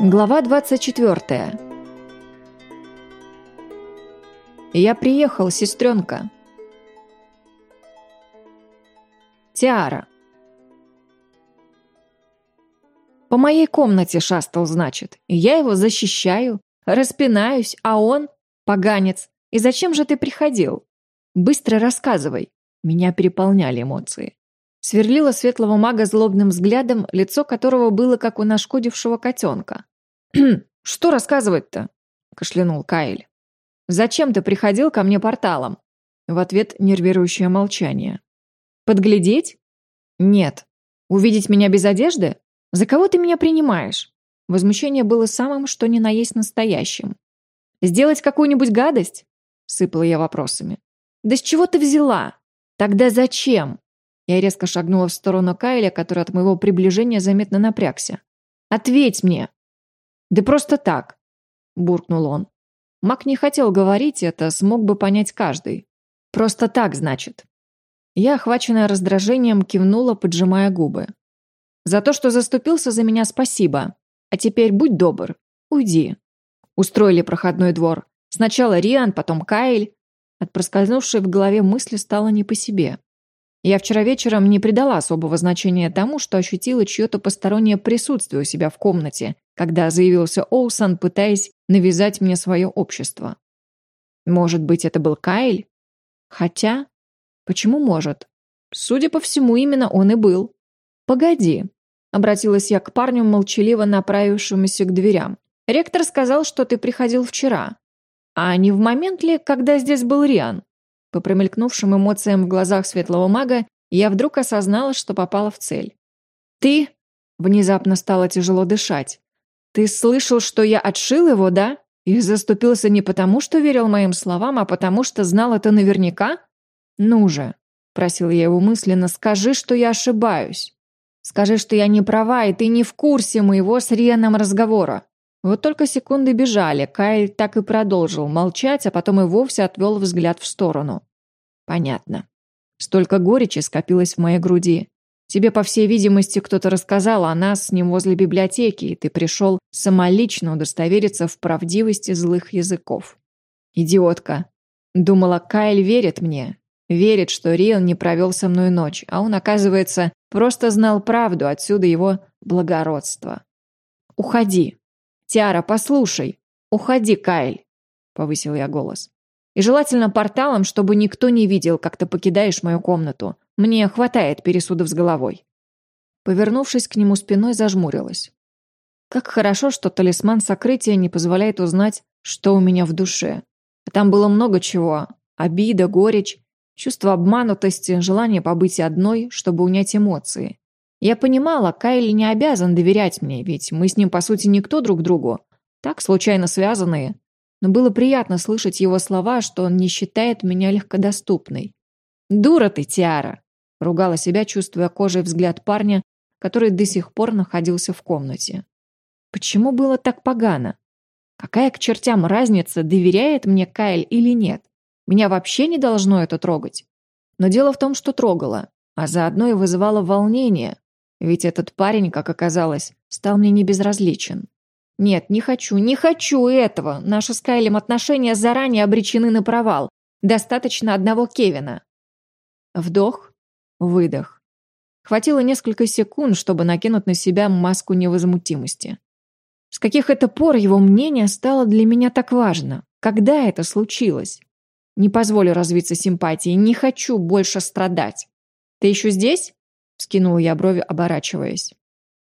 Глава 24. Я приехал, сестренка. Тиара. По моей комнате шастал, значит. И я его защищаю, распинаюсь, а он — поганец. И зачем же ты приходил? Быстро рассказывай. Меня переполняли эмоции. Сверлила светлого мага злобным взглядом, лицо которого было как у нашкодившего котенка. «Что рассказывать-то?» – кашлянул Каэль. «Зачем ты приходил ко мне порталом?» В ответ нервирующее молчание. «Подглядеть?» «Нет». «Увидеть меня без одежды? За кого ты меня принимаешь?» Возмущение было самым, что ни на есть настоящим. «Сделать какую-нибудь гадость?» – сыпала я вопросами. «Да с чего ты взяла? Тогда зачем?» Я резко шагнула в сторону Кайля, который от моего приближения заметно напрягся. «Ответь мне!» «Да просто так!» – буркнул он. Мак не хотел говорить это, смог бы понять каждый. «Просто так, значит». Я, охваченная раздражением, кивнула, поджимая губы. «За то, что заступился за меня, спасибо. А теперь будь добр, уйди». Устроили проходной двор. Сначала Риан, потом Кайл. От проскользнувшей в голове мысли стало не по себе. Я вчера вечером не придала особого значения тому, что ощутила чье-то постороннее присутствие у себя в комнате, когда заявился Олсон, пытаясь навязать мне свое общество. Может быть, это был Кайл? Хотя... Почему может? Судя по всему, именно он и был. «Погоди», — обратилась я к парню, молчаливо направившемуся к дверям. «Ректор сказал, что ты приходил вчера. А не в момент ли, когда здесь был Риан?» По промелькнувшим эмоциям в глазах светлого мага я вдруг осознала, что попала в цель. «Ты...» — внезапно стало тяжело дышать. «Ты слышал, что я отшил его, да? И заступился не потому, что верил моим словам, а потому, что знал это наверняка? Ну же!» — просил я его мысленно. «Скажи, что я ошибаюсь. Скажи, что я не права, и ты не в курсе моего с Рианом разговора». Вот только секунды бежали, Кайл так и продолжил молчать, а потом и вовсе отвел взгляд в сторону. Понятно. Столько горечи скопилось в моей груди. Тебе, по всей видимости, кто-то рассказал о нас с ним возле библиотеки, и ты пришел самолично удостовериться в правдивости злых языков. Идиотка. Думала, Кайл верит мне. Верит, что Риэл не провел со мной ночь, а он, оказывается, просто знал правду, отсюда его благородство. «Уходи», «Тиара, послушай! Уходи, Кайль!» — повысил я голос. «И желательно порталом, чтобы никто не видел, как ты покидаешь мою комнату. Мне хватает пересудов с головой». Повернувшись к нему спиной, зажмурилась. Как хорошо, что талисман сокрытия не позволяет узнать, что у меня в душе. Там было много чего. Обида, горечь, чувство обманутости, желание побыть одной, чтобы унять эмоции. Я понимала, Кайли не обязан доверять мне, ведь мы с ним, по сути, никто друг другу. Так, случайно связанные. Но было приятно слышать его слова, что он не считает меня легкодоступной. «Дура ты, Тиара!» — ругала себя, чувствуя кожей взгляд парня, который до сих пор находился в комнате. Почему было так погано? Какая к чертям разница, доверяет мне Кайл или нет? Меня вообще не должно это трогать. Но дело в том, что трогало, а заодно и вызывало волнение, ведь этот парень, как оказалось, стал мне не безразличен. Нет, не хочу, не хочу этого. Наши с Кайлем отношения заранее обречены на провал. Достаточно одного Кевина. Вдох, выдох. Хватило несколько секунд, чтобы накинуть на себя маску невозмутимости. С каких это пор его мнение стало для меня так важно? Когда это случилось? Не позволю развиться симпатии, не хочу больше страдать. Ты еще здесь? Скинул я брови, оборачиваясь.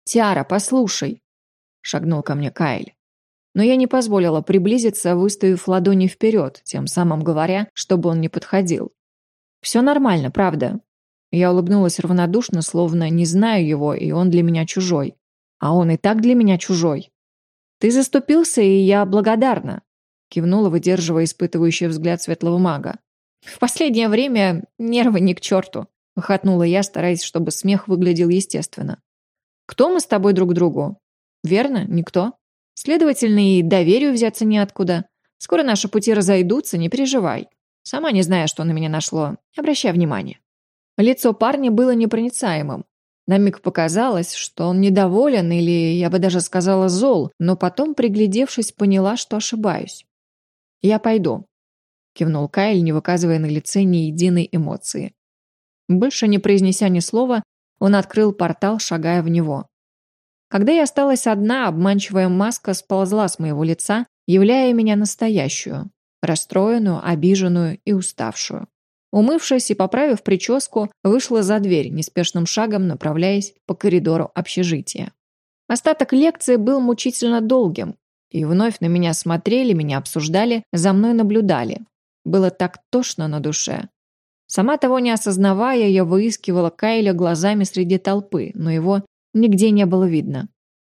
«Тиара, послушай!» Шагнул ко мне Кайл. Но я не позволила приблизиться, выставив ладони вперед, тем самым говоря, чтобы он не подходил. «Все нормально, правда?» Я улыбнулась равнодушно, словно не знаю его, и он для меня чужой. А он и так для меня чужой. «Ты заступился, и я благодарна», кивнула, выдерживая испытывающий взгляд светлого мага. «В последнее время нервы ни к черту. Хохотнула я, стараясь, чтобы смех выглядел естественно. «Кто мы с тобой друг другу?» «Верно, никто. Следовательно, и доверию взяться неоткуда. Скоро наши пути разойдутся, не переживай. Сама не знаю, что на меня нашло. Обращай внимание». Лицо парня было непроницаемым. На миг показалось, что он недоволен или, я бы даже сказала, зол, но потом, приглядевшись, поняла, что ошибаюсь. «Я пойду», — кивнул Кайл, не выказывая на лице ни единой эмоции. Больше не произнеся ни слова, он открыл портал, шагая в него. Когда я осталась одна, обманчивая маска сползла с моего лица, являя меня настоящую, расстроенную, обиженную и уставшую. Умывшись и поправив прическу, вышла за дверь, неспешным шагом направляясь по коридору общежития. Остаток лекции был мучительно долгим, и вновь на меня смотрели, меня обсуждали, за мной наблюдали. Было так тошно на душе. Сама того не осознавая, я выискивала Кайля глазами среди толпы, но его нигде не было видно.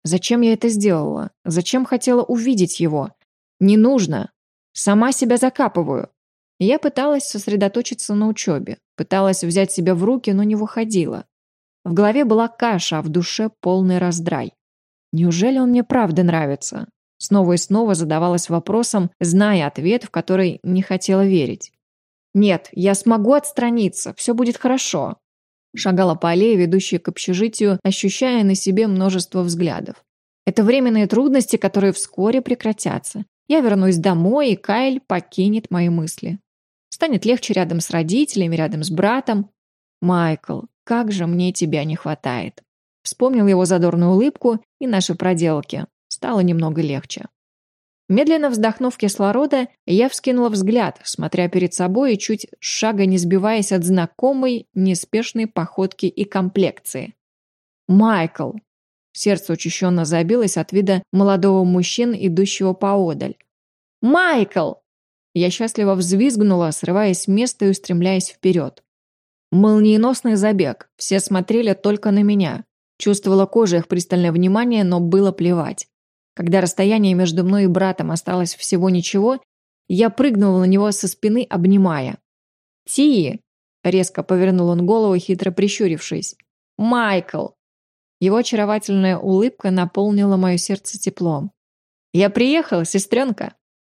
Зачем я это сделала? Зачем хотела увидеть его? Не нужно. Сама себя закапываю. Я пыталась сосредоточиться на учебе, пыталась взять себя в руки, но не выходила. В голове была каша, а в душе полный раздрай. Неужели он мне правда нравится? Снова и снова задавалась вопросом, зная ответ, в который не хотела верить. «Нет, я смогу отстраниться, все будет хорошо». Шагала по аллее, ведущей к общежитию, ощущая на себе множество взглядов. Это временные трудности, которые вскоре прекратятся. Я вернусь домой, и Кайль покинет мои мысли. Станет легче рядом с родителями, рядом с братом. «Майкл, как же мне тебя не хватает!» Вспомнил его задорную улыбку и наши проделки. Стало немного легче. Медленно вздохнув кислорода, я вскинула взгляд, смотря перед собой и чуть шага не сбиваясь от знакомой, неспешной походки и комплекции. «Майкл!» Сердце учащенно забилось от вида молодого мужчины, идущего поодаль. «Майкл!» Я счастливо взвизгнула, срываясь с места и устремляясь вперед. Молниеносный забег. Все смотрели только на меня. Чувствовала кожей их пристальное внимание, но было плевать. Когда расстояние между мной и братом осталось всего ничего, я прыгнула на него со спины, обнимая. «Ти!» – резко повернул он голову, хитро прищурившись. «Майкл!» Его очаровательная улыбка наполнила мое сердце теплом. «Я приехал, сестренка!»